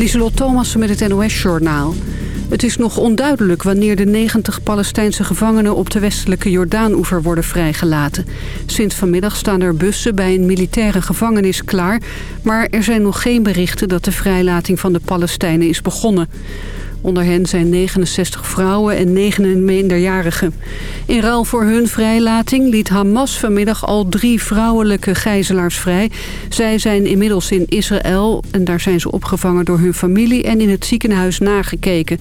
Lieselot Thomassen met het NOS-journaal. Het is nog onduidelijk wanneer de 90 Palestijnse gevangenen... op de westelijke Jordaan-oever worden vrijgelaten. Sinds vanmiddag staan er bussen bij een militaire gevangenis klaar... maar er zijn nog geen berichten dat de vrijlating van de Palestijnen is begonnen. Onder hen zijn 69 vrouwen en 9 minderjarigen. In ruil voor hun vrijlating liet Hamas vanmiddag al drie vrouwelijke gijzelaars vrij. Zij zijn inmiddels in Israël en daar zijn ze opgevangen door hun familie en in het ziekenhuis nagekeken.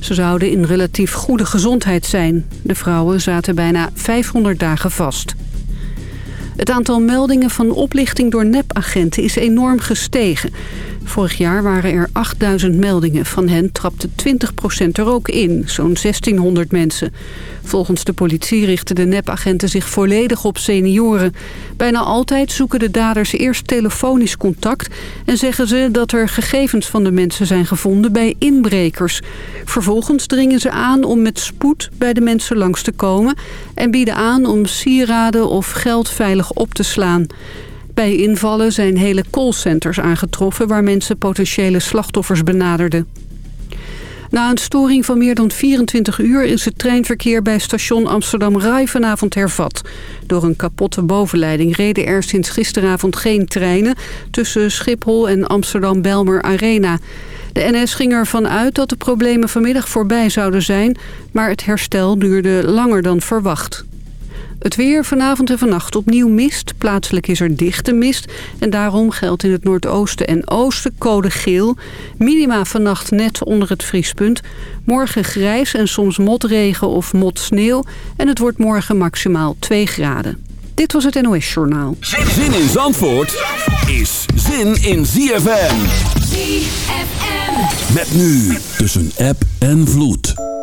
Ze zouden in relatief goede gezondheid zijn. De vrouwen zaten bijna 500 dagen vast. Het aantal meldingen van oplichting door nepagenten is enorm gestegen. Vorig jaar waren er 8000 meldingen. Van hen trapte 20% er ook in, zo'n 1600 mensen. Volgens de politie richten de nepagenten zich volledig op senioren. Bijna altijd zoeken de daders eerst telefonisch contact... en zeggen ze dat er gegevens van de mensen zijn gevonden bij inbrekers. Vervolgens dringen ze aan om met spoed bij de mensen langs te komen... en bieden aan om sieraden of geld veilig op te slaan. Bij invallen zijn hele callcenters aangetroffen... waar mensen potentiële slachtoffers benaderden. Na een storing van meer dan 24 uur is het treinverkeer bij station Amsterdam-Rai vanavond hervat. Door een kapotte bovenleiding reden er sinds gisteravond geen treinen tussen Schiphol en Amsterdam-Belmer Arena. De NS ging ervan uit dat de problemen vanmiddag voorbij zouden zijn, maar het herstel duurde langer dan verwacht. Het weer vanavond en vannacht opnieuw mist. Plaatselijk is er dichte mist. En daarom geldt in het noordoosten en oosten code geel. Minima vannacht net onder het vriespunt. Morgen grijs en soms motregen of motsneeuw. En het wordt morgen maximaal 2 graden. Dit was het NOS Journaal. Zin in Zandvoort is zin in ZFM. ZFM. Met nu tussen app en vloed.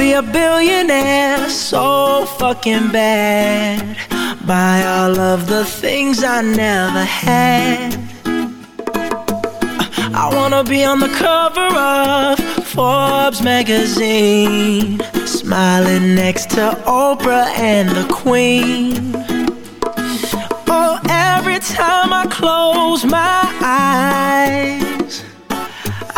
Be a billionaire so fucking bad. Buy all of the things I never had. I wanna be on the cover of Forbes magazine, smiling next to Oprah and the Queen. Oh, every time I close my eyes,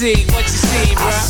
see? What you see, bro?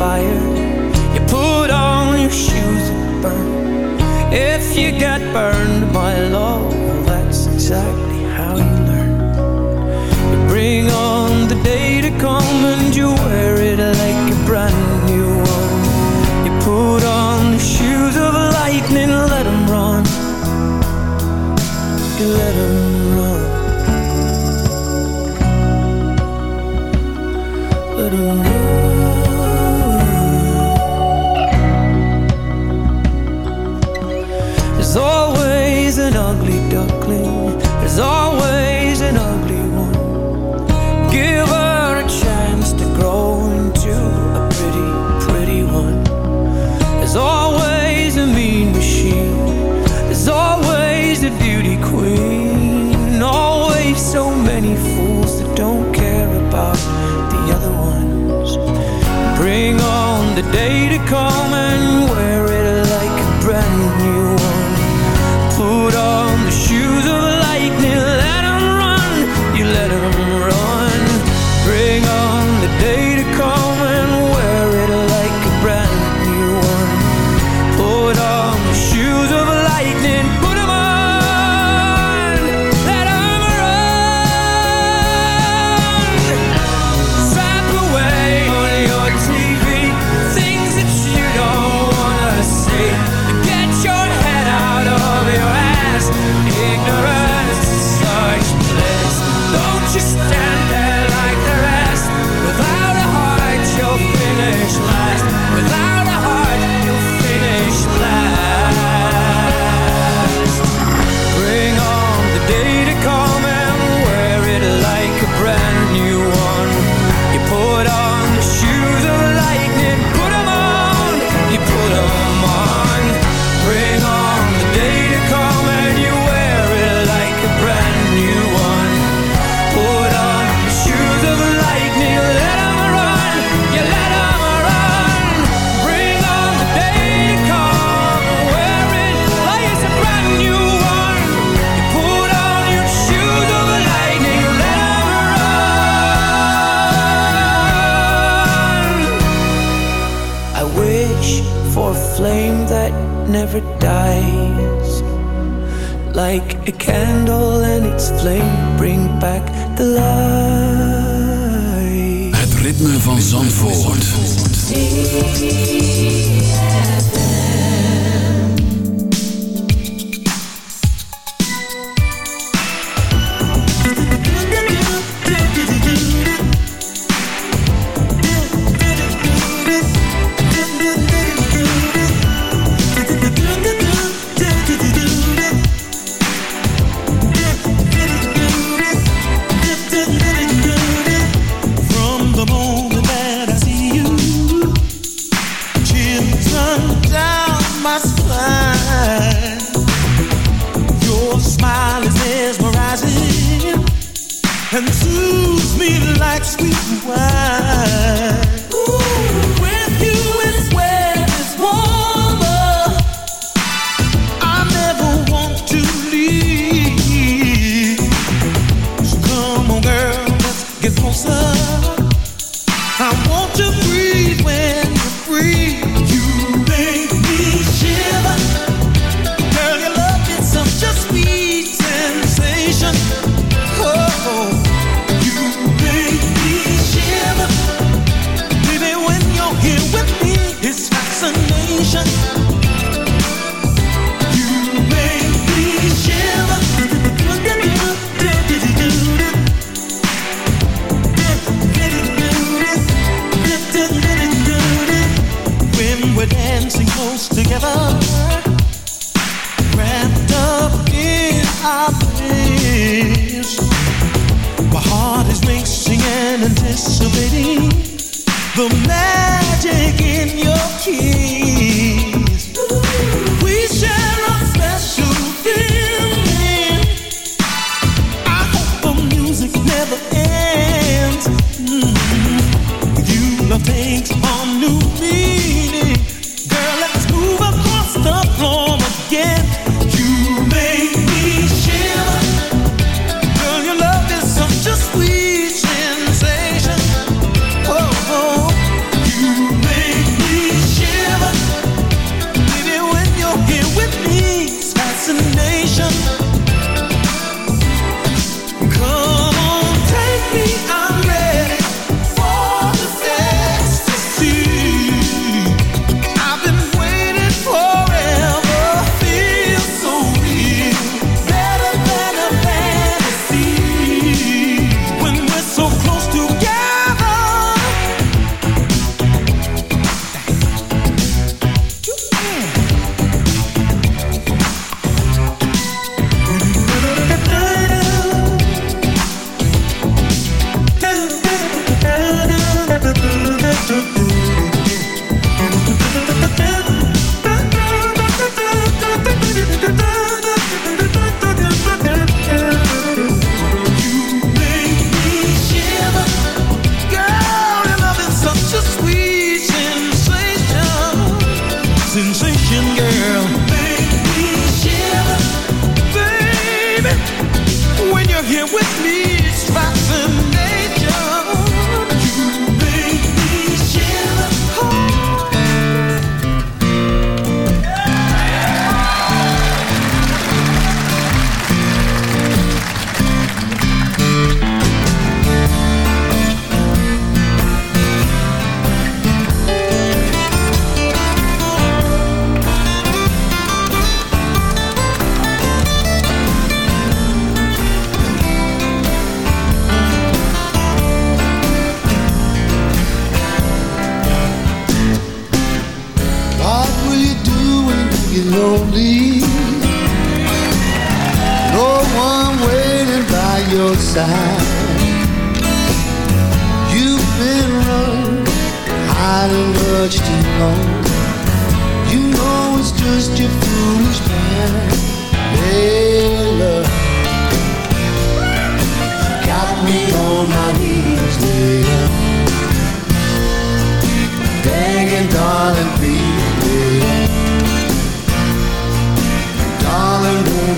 fire. You put on your shoes and burn. If you get burned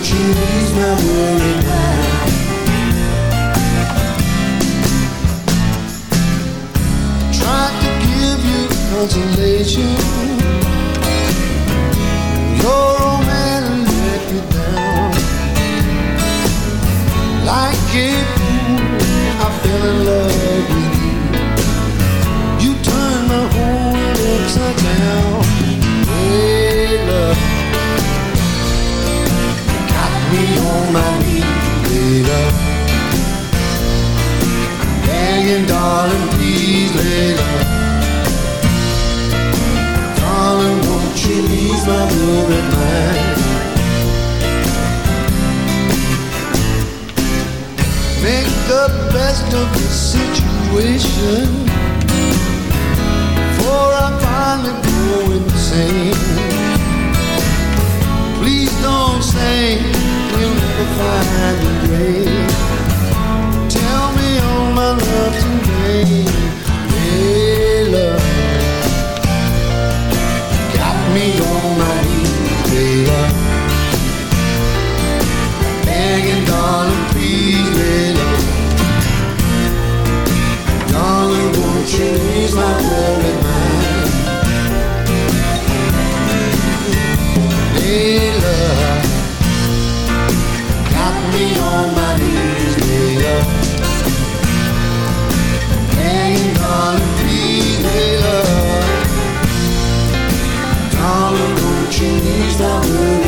Ease my worried mind? Tried to give you consolation. Your old man let you down. Like fool, I fell in love with you. You turned my whole world upside down. Me on my knees, love. Begging, darling, please, love. Darling, won't you ease my worried mind? Make the best of the situation before I finally go insane. Don't say we'll never find a grave. Tell me all my love today, hey love. Got me on my knees, love. Begging, darling, please, love. Darling, won't you ease my worried Hey, darling, please, hey, love.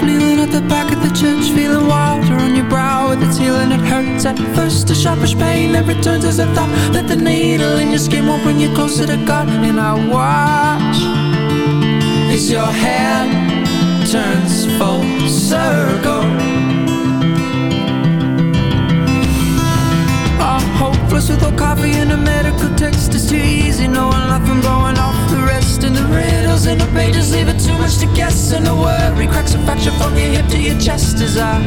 Feeling at the back of the church, feeling water on your brow with its healing. It hurts at first, a sharpish pain that returns as a thought that the needle in your skin won't bring you closer to God. And I watch as your hand turns full circle. I'm hopeless with no coffee and a medical text. It's too easy knowing nothing blowing off rest. And the riddles in the pages leave it too much to guess. And the worry cracks a fracture from your hip to your chest as I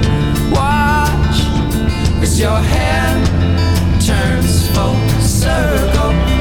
watch as your hand turns full circle.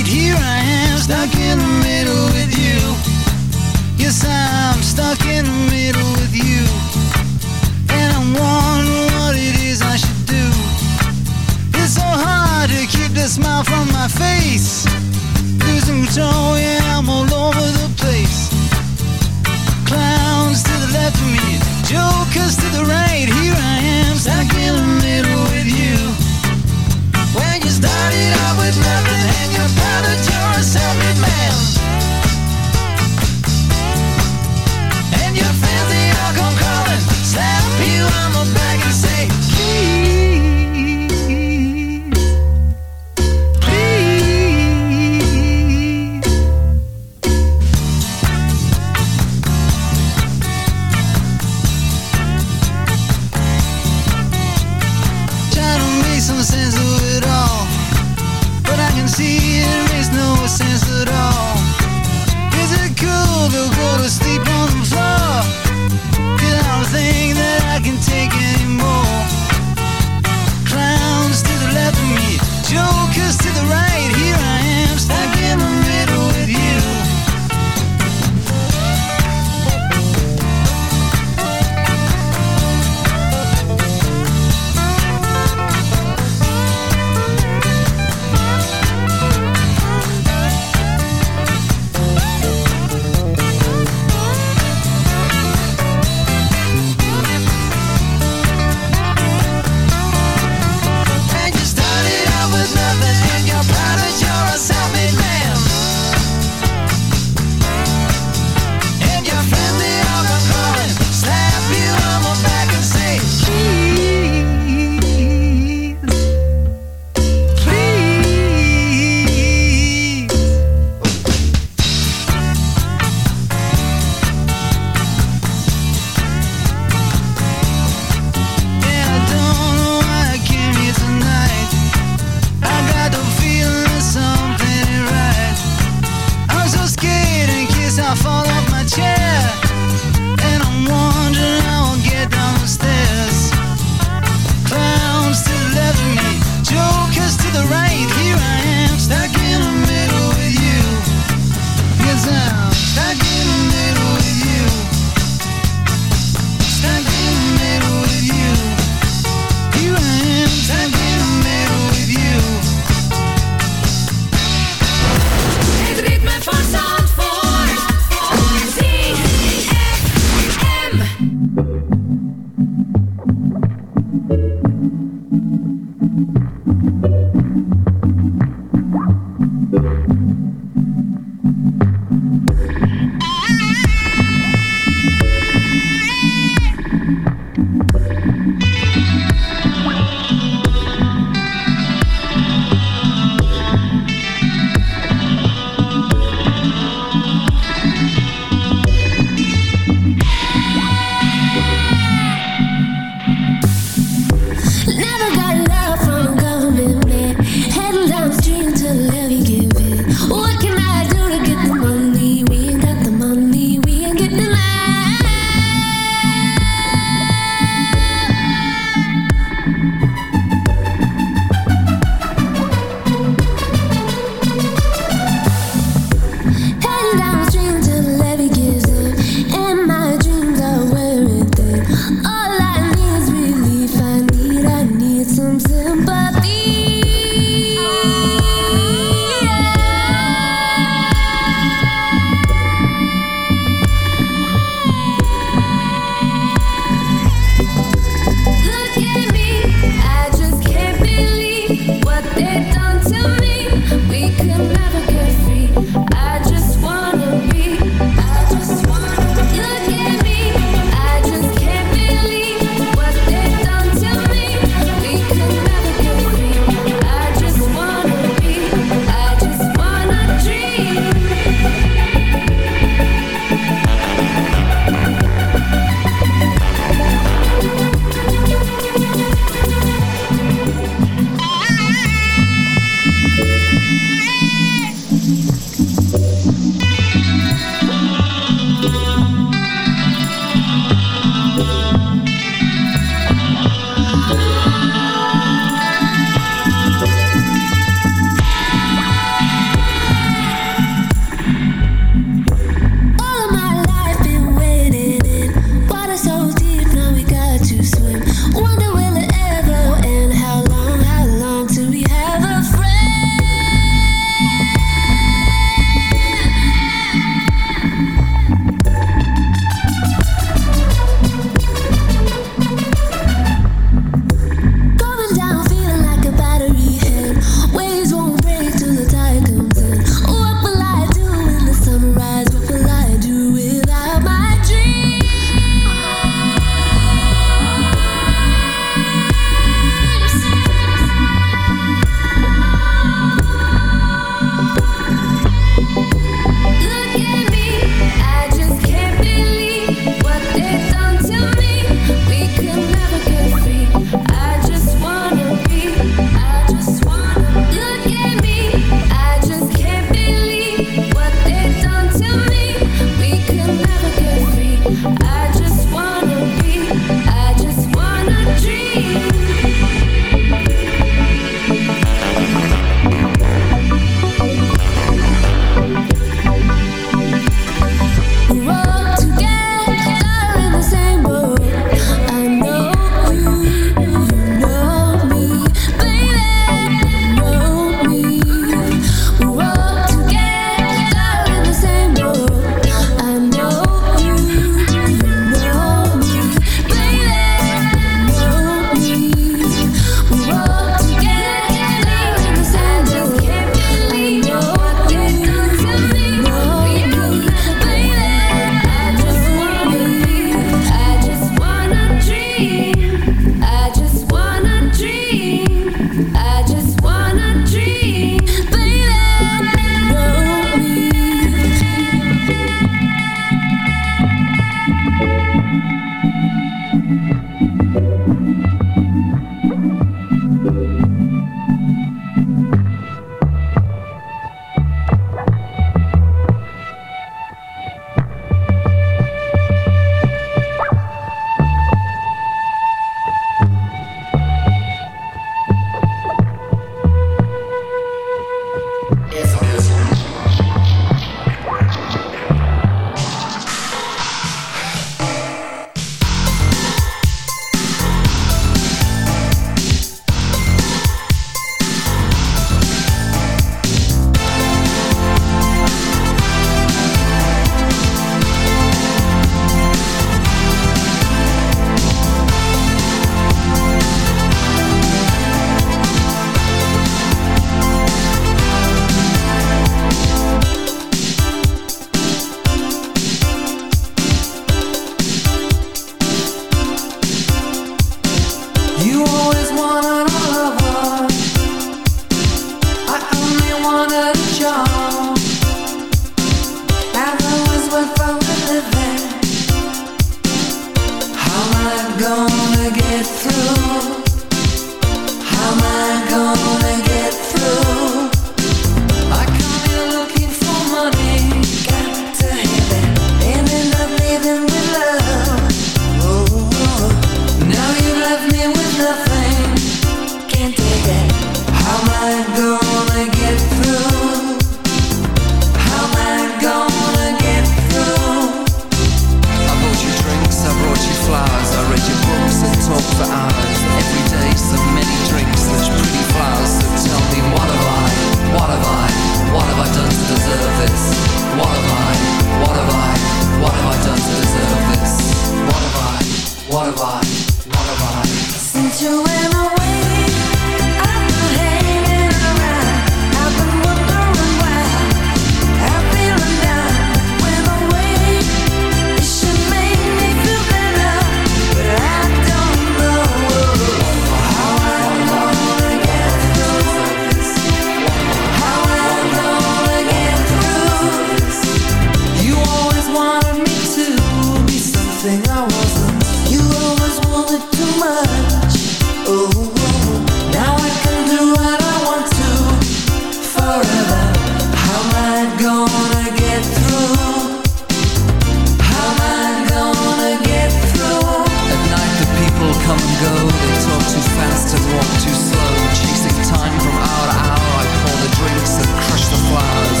go They talk too fast and walk too slow Chasing time from hour to hour I pour the drinks and crush the flowers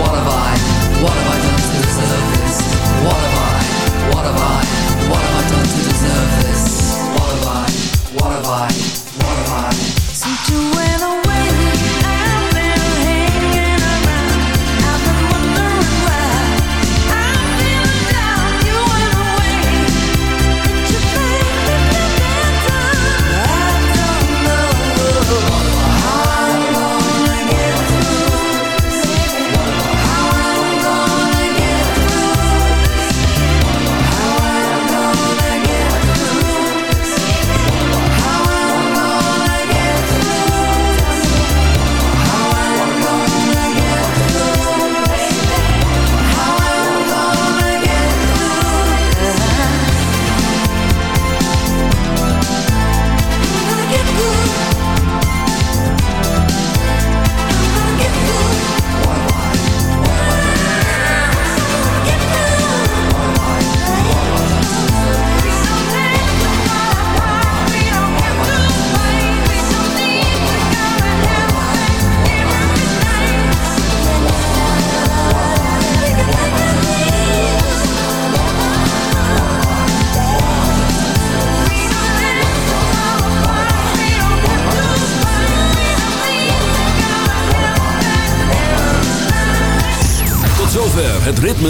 What have I, what have I done to deserve this? What have I, what have I, what have I done to deserve this? What have I, what have I,